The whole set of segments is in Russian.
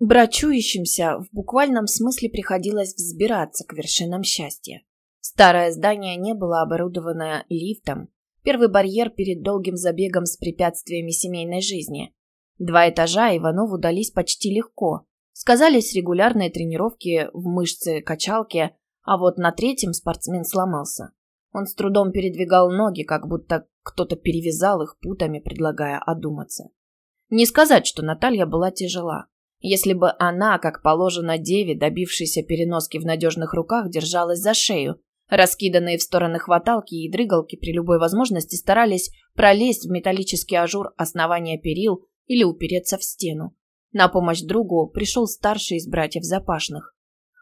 Брачующимся в буквальном смысле приходилось взбираться к вершинам счастья. Старое здание не было оборудовано лифтом, первый барьер перед долгим забегом с препятствиями семейной жизни. Два этажа Иванову дались почти легко. Сказались регулярные тренировки в мышцы качалки, а вот на третьем спортсмен сломался. Он с трудом передвигал ноги, как будто кто-то перевязал их путами, предлагая одуматься. Не сказать, что Наталья была тяжела. Если бы она, как положено деве, добившейся переноски в надежных руках, держалась за шею, раскиданные в стороны хваталки и дрыгалки при любой возможности старались пролезть в металлический ажур основания перил или упереться в стену. На помощь другу пришел старший из братьев Запашных.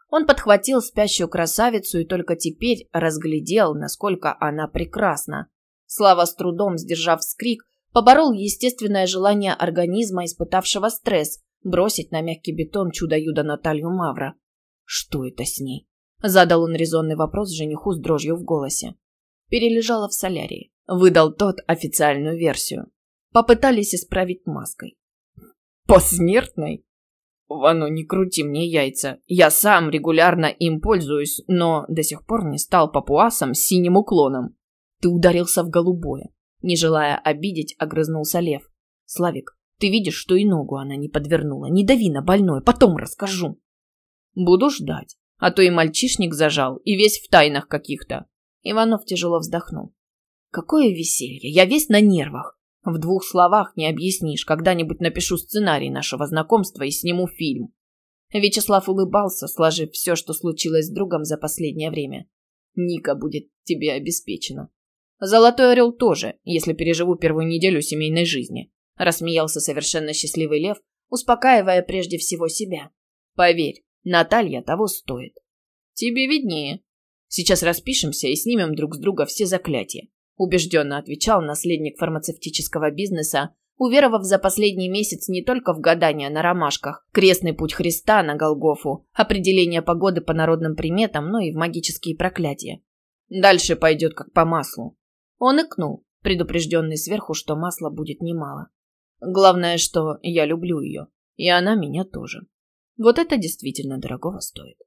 Он подхватил спящую красавицу и только теперь разглядел, насколько она прекрасна. Слава с трудом, сдержав скрик, поборол естественное желание организма, испытавшего стресс, бросить на мягкий бетон чудо-юдо Наталью Мавра. Что это с ней? Задал он резонный вопрос жениху с дрожью в голосе. Перележала в солярии. Выдал тот официальную версию. Попытались исправить маской. Посмертной? Вану, не крути мне яйца. Я сам регулярно им пользуюсь, но до сих пор не стал папуасом с синим уклоном. Ты ударился в голубое. Не желая обидеть, огрызнулся Лев. Славик, ты видишь, что и ногу она не подвернула. Не дави на больное, потом расскажу. Буду ждать. А то и мальчишник зажал, и весь в тайнах каких-то. Иванов тяжело вздохнул. Какое веселье, я весь на нервах. В двух словах не объяснишь. Когда-нибудь напишу сценарий нашего знакомства и сниму фильм. Вячеслав улыбался, сложив все, что случилось с другом за последнее время. Ника будет тебе обеспечена. Золотой орел тоже, если переживу первую неделю семейной жизни. Рассмеялся совершенно счастливый лев, успокаивая прежде всего себя. Поверь, Наталья того стоит. Тебе виднее. Сейчас распишемся и снимем друг с друга все заклятия убежденно отвечал наследник фармацевтического бизнеса, уверовав за последний месяц не только в гадания на ромашках, крестный путь Христа на Голгофу, определение погоды по народным приметам, но и в магические проклятия. Дальше пойдет как по маслу. Он икнул, предупрежденный сверху, что масла будет немало. Главное, что я люблю ее, и она меня тоже. Вот это действительно дорогого стоит.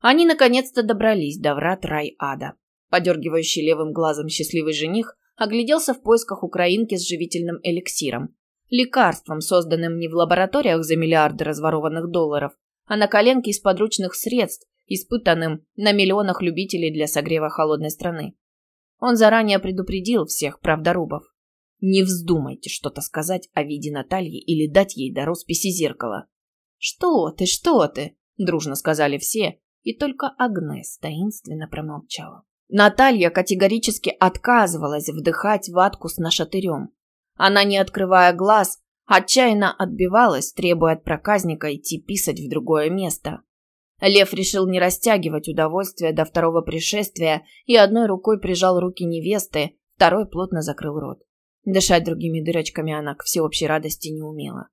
Они наконец-то добрались до врат рай-ада. Подергивающий левым глазом счастливый жених огляделся в поисках украинки с живительным эликсиром. Лекарством, созданным не в лабораториях за миллиарды разворованных долларов, а на коленке из подручных средств, испытанным на миллионах любителей для согрева холодной страны. Он заранее предупредил всех правдорубов. Не вздумайте что-то сказать о виде Натальи или дать ей до росписи зеркала. «Что ты, что ты?» – дружно сказали все, и только Агнес таинственно промолчала. Наталья категорически отказывалась вдыхать ватку с нашатырем. Она, не открывая глаз, отчаянно отбивалась, требуя от проказника идти писать в другое место. Лев решил не растягивать удовольствие до второго пришествия и одной рукой прижал руки невесты, второй плотно закрыл рот. Дышать другими дырочками она к всеобщей радости не умела.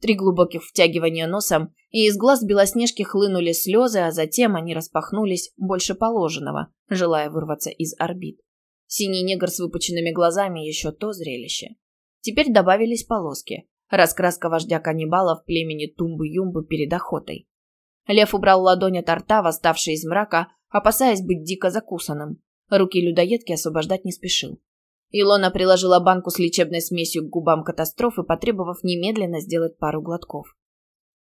Три глубоких втягивания носом, и из глаз Белоснежки хлынули слезы, а затем они распахнулись больше положенного, желая вырваться из орбит. Синий негр с выпученными глазами еще то зрелище. Теперь добавились полоски. Раскраска вождя каннибалов племени Тумбы-Юмбы перед охотой. Лев убрал ладонь от рта, восставший из мрака, опасаясь быть дико закусанным. Руки людоедки освобождать не спешил. Илона приложила банку с лечебной смесью к губам катастрофы, потребовав немедленно сделать пару глотков.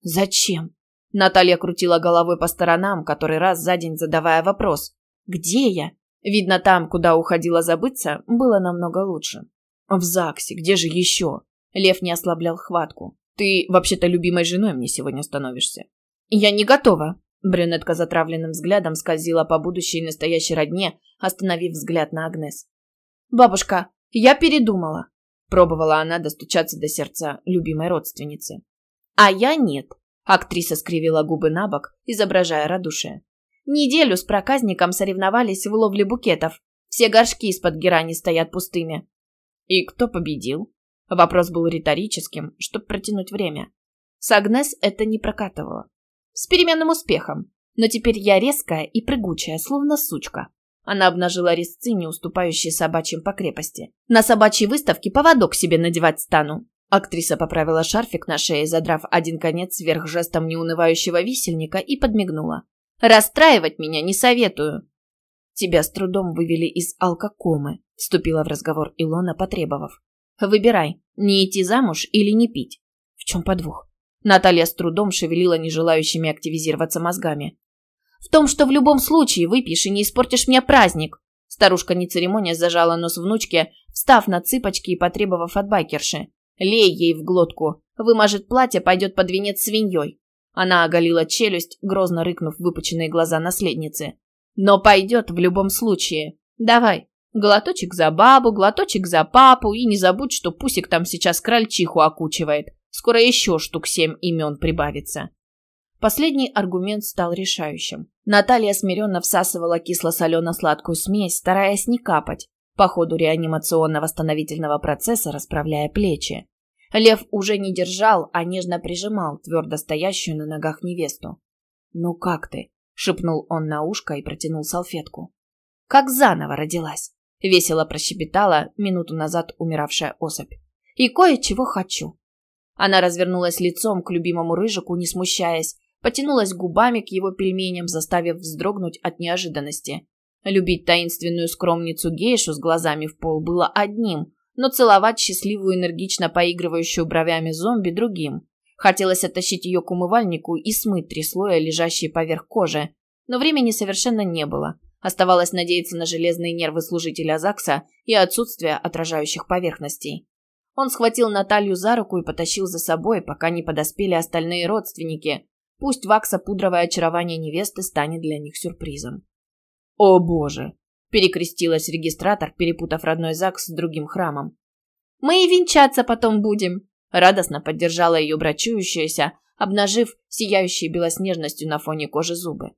«Зачем?» Наталья крутила головой по сторонам, который раз за день задавая вопрос. «Где я?» Видно, там, куда уходила забыться, было намного лучше. «В ЗАГСе, где же еще?» Лев не ослаблял хватку. «Ты вообще-то любимой женой мне сегодня становишься». «Я не готова», Брюнетка затравленным взглядом скользила по будущей и настоящей родне, остановив взгляд на Агнес. «Бабушка, я передумала», – пробовала она достучаться до сердца любимой родственницы. «А я нет», – актриса скривила губы на бок, изображая радушие. «Неделю с проказником соревновались в ловле букетов. Все горшки из-под герани стоят пустыми». «И кто победил?» Вопрос был риторическим, чтобы протянуть время. С Агнес это не прокатывало. С переменным успехом. Но теперь я резкая и прыгучая, словно сучка. Она обнажила резцы, не уступающие собачьим по крепости. На собачьей выставке поводок себе надевать стану. Актриса поправила шарфик на шее, задрав один конец вверх жестом неунывающего висельника и подмигнула. «Расстраивать меня не советую!» «Тебя с трудом вывели из алкокомы», – вступила в разговор Илона, потребовав. «Выбирай, не идти замуж или не пить». «В чем подвох?» Наталья с трудом шевелила нежелающими активизироваться мозгами. «В том, что в любом случае выпьешь и не испортишь мне праздник!» Старушка, не церемония, зажала нос внучке, встав на цыпочки и потребовав от байкерши. Лей ей в глотку. Вымажет платье, пойдет под венец свиньей. Она оголила челюсть, грозно рыкнув выпученные глаза наследницы. Но пойдет в любом случае. Давай. Глоточек за бабу, глоточек за папу, и не забудь, что Пусик там сейчас крольчиху окучивает. Скоро еще штук семь имен прибавится. Последний аргумент стал решающим. Наталья смиренно всасывала кисло-солено-сладкую смесь, стараясь не капать по ходу реанимационно-восстановительного процесса расправляя плечи. Лев уже не держал, а нежно прижимал твердо стоящую на ногах невесту. «Ну как ты?» – шепнул он на ушко и протянул салфетку. «Как заново родилась!» – весело прощебетала минуту назад умиравшая особь. «И кое-чего хочу!» Она развернулась лицом к любимому рыжику, не смущаясь, потянулась губами к его пельменям, заставив вздрогнуть от неожиданности. Любить таинственную скромницу гейшу с глазами в пол было одним, но целовать счастливую энергично поигрывающую бровями зомби другим. Хотелось оттащить ее к умывальнику и смыть три слоя, лежащие поверх кожи, но времени совершенно не было. Оставалось надеяться на железные нервы служителя ЗАГСа и отсутствие отражающих поверхностей. Он схватил Наталью за руку и потащил за собой, пока не подоспели остальные родственники. Пусть вакса-пудровое очарование невесты станет для них сюрпризом. «О боже!» – перекрестилась регистратор, перепутав родной ЗАГС с другим храмом. «Мы и венчаться потом будем!» – радостно поддержала ее брачующаяся, обнажив сияющие белоснежностью на фоне кожи зубы.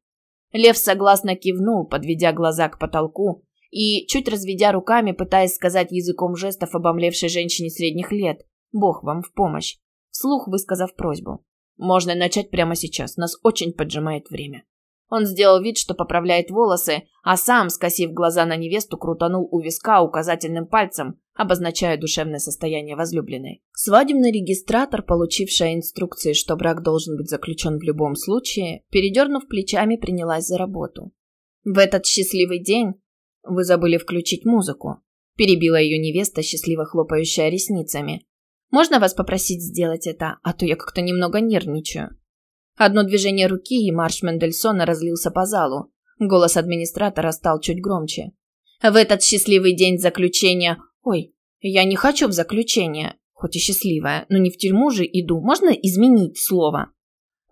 Лев согласно кивнул, подведя глаза к потолку и, чуть разведя руками, пытаясь сказать языком жестов обомлевшей женщине средних лет «Бог вам в помощь», вслух высказав просьбу. «Можно начать прямо сейчас, нас очень поджимает время». Он сделал вид, что поправляет волосы, а сам, скосив глаза на невесту, крутанул у виска указательным пальцем, обозначая душевное состояние возлюбленной. Свадебный регистратор, получившая инструкции, что брак должен быть заключен в любом случае, передернув плечами, принялась за работу. «В этот счастливый день вы забыли включить музыку», перебила ее невеста, счастливо хлопающая ресницами. «Можно вас попросить сделать это, а то я как-то немного нервничаю». Одно движение руки, и марш Мендельсона разлился по залу. Голос администратора стал чуть громче. В этот счастливый день заключения... Ой, я не хочу в заключение, хоть и счастливая, но не в тюрьму же иду. Можно изменить слово?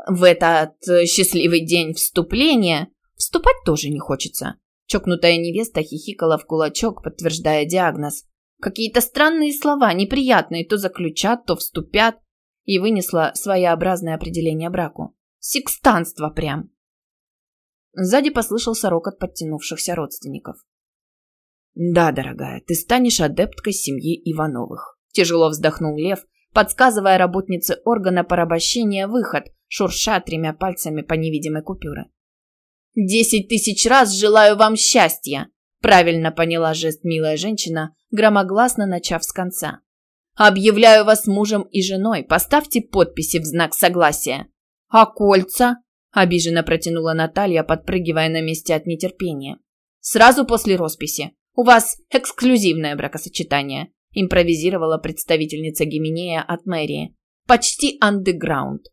В этот э, счастливый день вступления вступать тоже не хочется. Чокнутая невеста хихикала в кулачок, подтверждая диагноз. Какие-то странные слова, неприятные, то заключат, то вступят. И вынесла своеобразное определение браку. Секстанство прям. Сзади послышался рокот подтянувшихся родственников. «Да, дорогая, ты станешь адепткой семьи Ивановых», – тяжело вздохнул Лев, подсказывая работнице органа порабощения выход, шурша тремя пальцами по невидимой купюре. «Десять тысяч раз желаю вам счастья!» – правильно поняла жест милая женщина, громогласно начав с конца. «Объявляю вас мужем и женой, поставьте подписи в знак согласия. «А кольца?» – обиженно протянула Наталья, подпрыгивая на месте от нетерпения. «Сразу после росписи. У вас эксклюзивное бракосочетание», – импровизировала представительница Гименея от мэрии. «Почти андеграунд».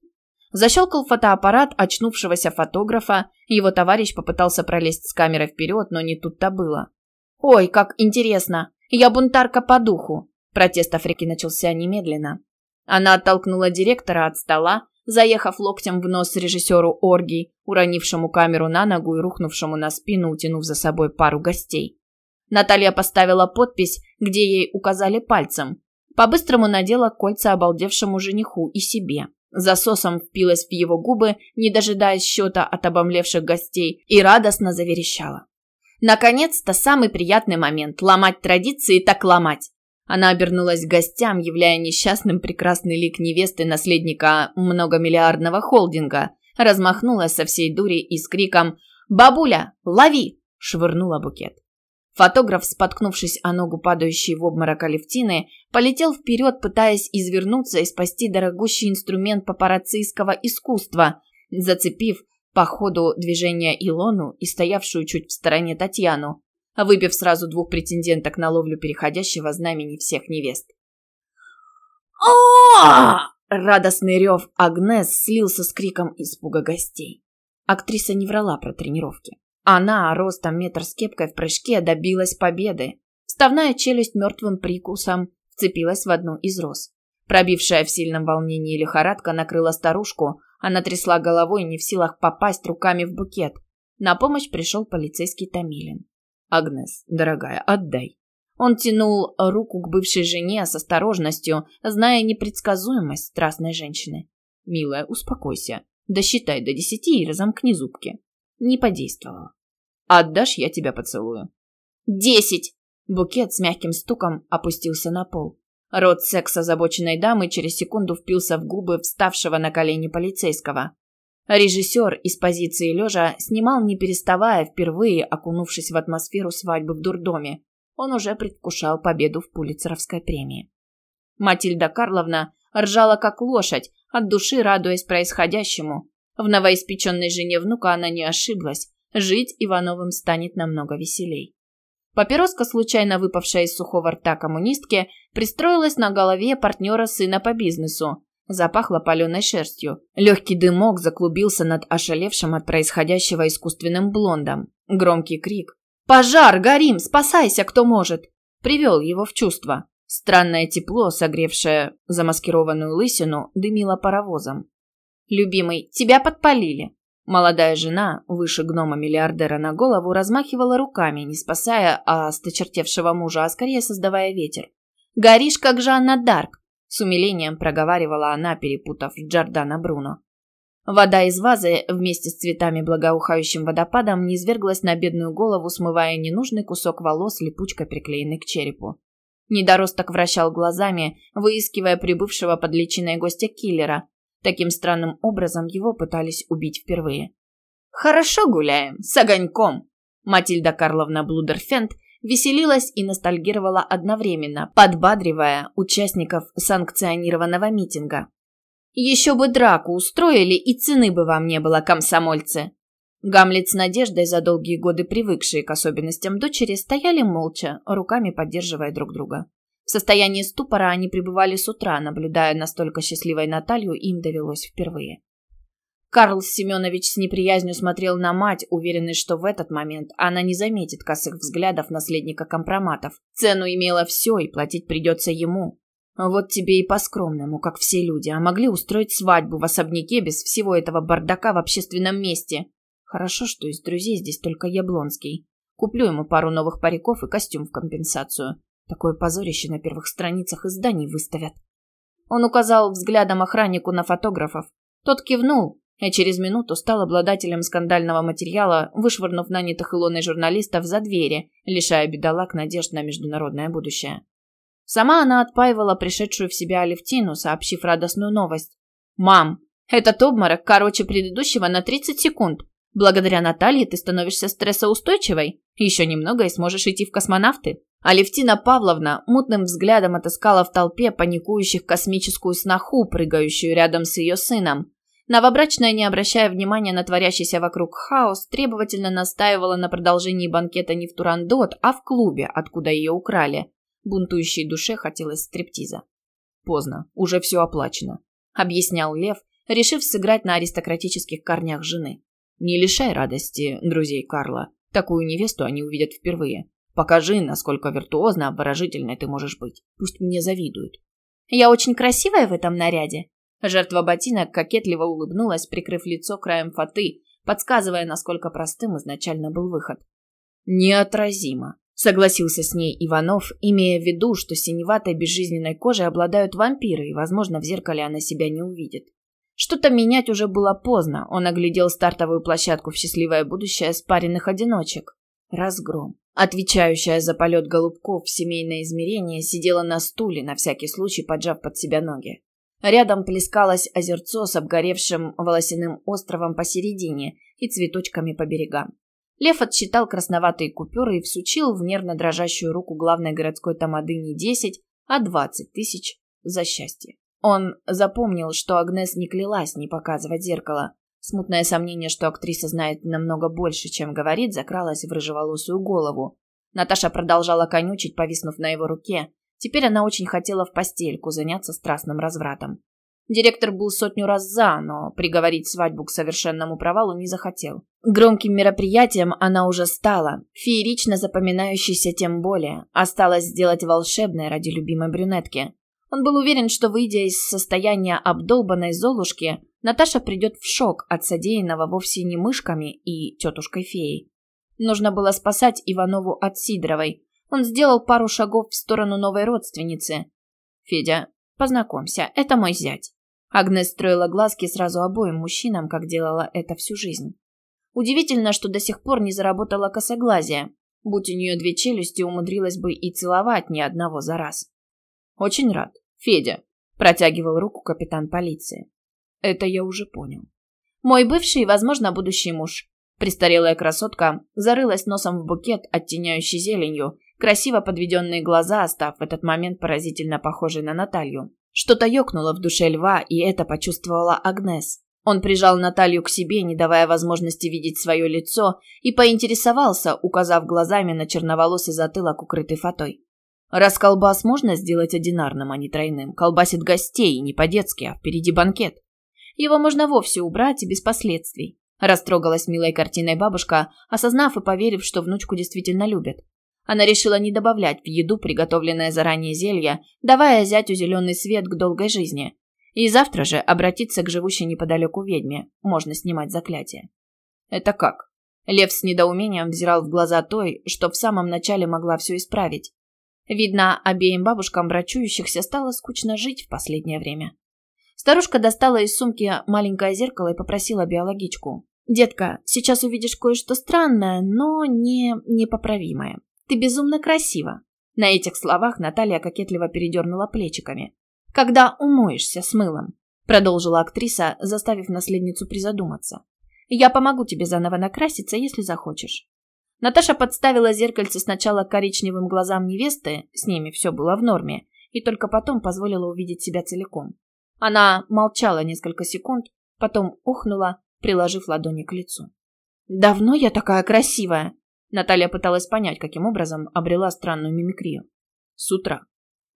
Защелкал фотоаппарат очнувшегося фотографа, его товарищ попытался пролезть с камерой вперед, но не тут-то было. «Ой, как интересно! Я бунтарка по духу!» Протест Африки начался немедленно. Она оттолкнула директора от стола, заехав локтем в нос режиссеру оргий, уронившему камеру на ногу и рухнувшему на спину, утянув за собой пару гостей. Наталья поставила подпись, где ей указали пальцем. По-быстрому надела кольца обалдевшему жениху и себе. Засосом впилась в его губы, не дожидаясь счета от обомлевших гостей, и радостно заверещала. Наконец-то самый приятный момент – ломать традиции так ломать. Она обернулась к гостям, являя несчастным прекрасный лик невесты наследника многомиллиардного холдинга, размахнулась со всей дури и с криком «Бабуля, лови!» швырнула букет. Фотограф, споткнувшись о ногу падающей в обморок Алевтины, полетел вперед, пытаясь извернуться и спасти дорогущий инструмент папараццийского искусства, зацепив по ходу движения Илону и стоявшую чуть в стороне Татьяну, выбив сразу двух претенденток на ловлю переходящего знамени всех невест. а Радостный рев Агнес слился с криком испуга гостей. Актриса не врала про тренировки. Она, ростом метр с кепкой в прыжке, добилась победы. Вставная челюсть мертвым прикусом вцепилась в одну из роз. Пробившая в сильном волнении лихорадка накрыла старушку, она трясла головой, не в силах попасть руками в букет. На помощь пришел полицейский Томилин. «Агнес, дорогая, отдай». Он тянул руку к бывшей жене с осторожностью, зная непредсказуемость страстной женщины. «Милая, успокойся. Досчитай до десяти и разомкни зубки». Не подействовало. Отдашь, я тебя поцелую. Десять! Букет с мягким стуком опустился на пол. Рот секс озабоченной дамы через секунду впился в губы вставшего на колени полицейского. Режиссер из позиции лежа снимал не переставая, впервые окунувшись в атмосферу свадьбы в дурдоме. Он уже предвкушал победу в Пулицеровской премии. Матильда Карловна ржала как лошадь, от души радуясь происходящему. В новоиспеченной жене внука она не ошиблась. Жить Ивановым станет намного веселей. Папироска, случайно выпавшая из сухого рта коммунистки, пристроилась на голове партнера сына по бизнесу. Запахло паленой шерстью. Легкий дымок заклубился над ошалевшим от происходящего искусственным блондом. Громкий крик «Пожар! Горим! Спасайся, кто может!» привел его в чувство. Странное тепло, согревшее замаскированную лысину, дымило паровозом. «Любимый, тебя подпалили!» Молодая жена, выше гнома-миллиардера на голову, размахивала руками, не спасая а осточертевшего мужа, а скорее создавая ветер. «Горишь, как Жанна Дарк!» С умилением проговаривала она, перепутав Джордана Бруно. Вода из вазы вместе с цветами благоухающим водопадом низверглась на бедную голову, смывая ненужный кусок волос, липучкой приклеенный к черепу. Недоросток вращал глазами, выискивая прибывшего под личиной гостя киллера, Таким странным образом его пытались убить впервые. «Хорошо гуляем, с огоньком!» Матильда Карловна Блудерфенд веселилась и ностальгировала одновременно, подбадривая участников санкционированного митинга. «Еще бы драку устроили, и цены бы вам не было, комсомольцы!» Гамлет с Надеждой, за долгие годы привыкшие к особенностям дочери, стояли молча, руками поддерживая друг друга. В состоянии ступора они пребывали с утра, наблюдая настолько счастливой Наталью, им довелось впервые. Карл Семенович с неприязнью смотрел на мать, уверенный, что в этот момент она не заметит косых взглядов наследника компроматов. Цену имела все, и платить придется ему. Вот тебе и по-скромному, как все люди, а могли устроить свадьбу в особняке без всего этого бардака в общественном месте. Хорошо, что из друзей здесь только Яблонский. Куплю ему пару новых париков и костюм в компенсацию. Такое позорище на первых страницах изданий выставят. Он указал взглядом охраннику на фотографов. Тот кивнул, и через минуту стал обладателем скандального материала, вышвырнув нанятых Илоной журналистов за двери, лишая бедолаг надежд на международное будущее. Сама она отпаивала пришедшую в себя Алевтину, сообщив радостную новость. «Мам, этот обморок короче предыдущего на 30 секунд. Благодаря Наталье ты становишься стрессоустойчивой. Еще немного и сможешь идти в космонавты. Алевтина Павловна мутным взглядом отыскала в толпе паникующих космическую сноху, прыгающую рядом с ее сыном. Новобрачная, не обращая внимания на творящийся вокруг хаос, требовательно настаивала на продолжении банкета не в Турандот, а в клубе, откуда ее украли. Бунтующей душе хотелось стриптиза. «Поздно, уже все оплачено», — объяснял Лев, решив сыграть на аристократических корнях жены. Не лишай радости друзей Карла. Такую невесту они увидят впервые. Покажи, насколько виртуозно обворожительной ты можешь быть. Пусть мне завидуют. Я очень красивая в этом наряде. Жертва ботинок кокетливо улыбнулась, прикрыв лицо краем фаты, подсказывая, насколько простым изначально был выход. Неотразимо, согласился с ней Иванов, имея в виду, что синеватой безжизненной кожей обладают вампиры, и, возможно, в зеркале она себя не увидит. Что-то менять уже было поздно. Он оглядел стартовую площадку в счастливое будущее спаренных одиночек. Разгром. Отвечающая за полет голубков в семейное измерение сидела на стуле, на всякий случай поджав под себя ноги. Рядом плескалось озерцо с обгоревшим волосяным островом посередине и цветочками по берегам. Лев отсчитал красноватые купюры и всучил в нервно дрожащую руку главной городской тамады не 10, а 20 тысяч за счастье. Он запомнил, что Агнес не клялась не показывать зеркало. Смутное сомнение, что актриса знает намного больше, чем говорит, закралось в рыжеволосую голову. Наташа продолжала конючить, повиснув на его руке. Теперь она очень хотела в постельку заняться страстным развратом. Директор был сотню раз за, но приговорить свадьбу к совершенному провалу не захотел. Громким мероприятием она уже стала, феерично запоминающейся тем более. Осталось сделать волшебное ради любимой брюнетки. Он был уверен, что, выйдя из состояния обдолбанной Золушки, Наташа придет в шок от содеянного вовсе не мышками и тетушкой-феей. Нужно было спасать Иванову от Сидоровой. Он сделал пару шагов в сторону новой родственницы. «Федя, познакомься, это мой зять». Агнес строила глазки сразу обоим мужчинам, как делала это всю жизнь. Удивительно, что до сих пор не заработала косоглазие. Будь у нее две челюсти, умудрилась бы и целовать ни одного за раз. «Очень рад. Федя», – протягивал руку капитан полиции. «Это я уже понял. Мой бывший и, возможно, будущий муж». Престарелая красотка зарылась носом в букет, оттеняющий зеленью, красиво подведенные глаза, став в этот момент поразительно похожей на Наталью. Что-то ёкнуло в душе льва, и это почувствовала Агнес. Он прижал Наталью к себе, не давая возможности видеть свое лицо, и поинтересовался, указав глазами на черноволосый затылок, укрытый фатой. «Раз колбас можно сделать одинарным, а не тройным, колбасит гостей, не по-детски, а впереди банкет. Его можно вовсе убрать и без последствий». Растрогалась милой картиной бабушка, осознав и поверив, что внучку действительно любят. Она решила не добавлять в еду приготовленное заранее зелье, давая зятю зеленый свет к долгой жизни. И завтра же обратиться к живущей неподалеку ведьме. Можно снимать заклятие. Это как? Лев с недоумением взирал в глаза той, что в самом начале могла все исправить. Видно, обеим бабушкам брачующихся стало скучно жить в последнее время. Старушка достала из сумки маленькое зеркало и попросила биологичку. «Детка, сейчас увидишь кое-что странное, но не непоправимое. Ты безумно красива». На этих словах Наталья кокетливо передернула плечиками. «Когда умоешься с мылом», — продолжила актриса, заставив наследницу призадуматься. «Я помогу тебе заново накраситься, если захочешь». Наташа подставила зеркальце сначала коричневым глазам невесты, с ними все было в норме, и только потом позволила увидеть себя целиком. Она молчала несколько секунд, потом ухнула, приложив ладони к лицу. «Давно я такая красивая?» Наталья пыталась понять, каким образом обрела странную мимикрию. С утра.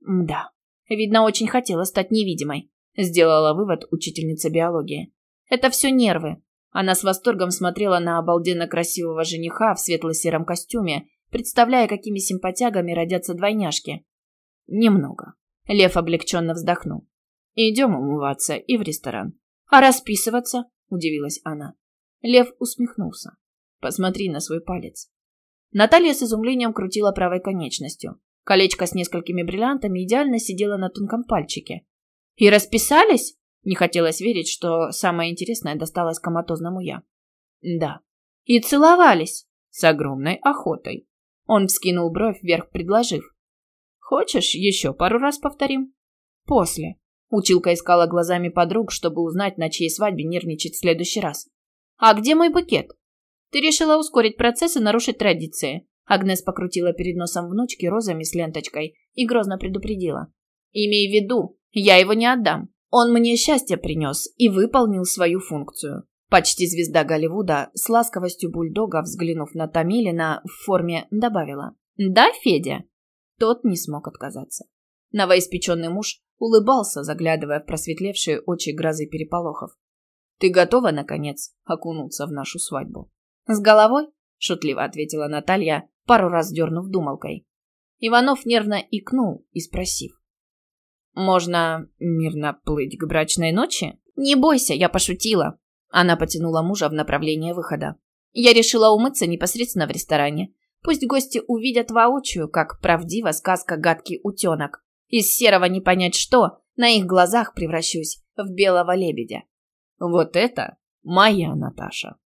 Да. Видно, очень хотела стать невидимой. Сделала вывод учительница биологии. Это все нервы. Она с восторгом смотрела на обалденно красивого жениха в светло-сером костюме, представляя, какими симпатягами родятся двойняшки. Немного. Лев облегченно вздохнул. Идем умываться и в ресторан. А расписываться? Удивилась она. Лев усмехнулся. Посмотри на свой палец. Наталья с изумлением крутила правой конечностью. Колечко с несколькими бриллиантами идеально сидело на тонком пальчике. «И расписались?» Не хотелось верить, что самое интересное досталось коматозному я. «Да». «И целовались?» «С огромной охотой». Он вскинул бровь вверх, предложив. «Хочешь, еще пару раз повторим?» «После». Училка искала глазами подруг, чтобы узнать, на чьей свадьбе нервничать в следующий раз. «А где мой букет?» Ты решила ускорить процесс и нарушить традиции. Агнес покрутила перед носом внучки розами с ленточкой и грозно предупредила. Имей в виду, я его не отдам. Он мне счастье принес и выполнил свою функцию. Почти звезда Голливуда с ласковостью бульдога, взглянув на Тамилина, в форме добавила. «Да, Федя?» Тот не смог отказаться. Новоиспеченный муж улыбался, заглядывая в просветлевшие очи грозы переполохов. «Ты готова, наконец, окунуться в нашу свадьбу?» «С головой?» – шутливо ответила Наталья, пару раз дернув думалкой. Иванов нервно икнул и спросив. «Можно мирно плыть к брачной ночи?» «Не бойся, я пошутила». Она потянула мужа в направлении выхода. Я решила умыться непосредственно в ресторане. Пусть гости увидят воочию, как правдива сказка «Гадкий утенок». Из серого не понять что, на их глазах превращусь в белого лебедя. Вот это моя Наташа.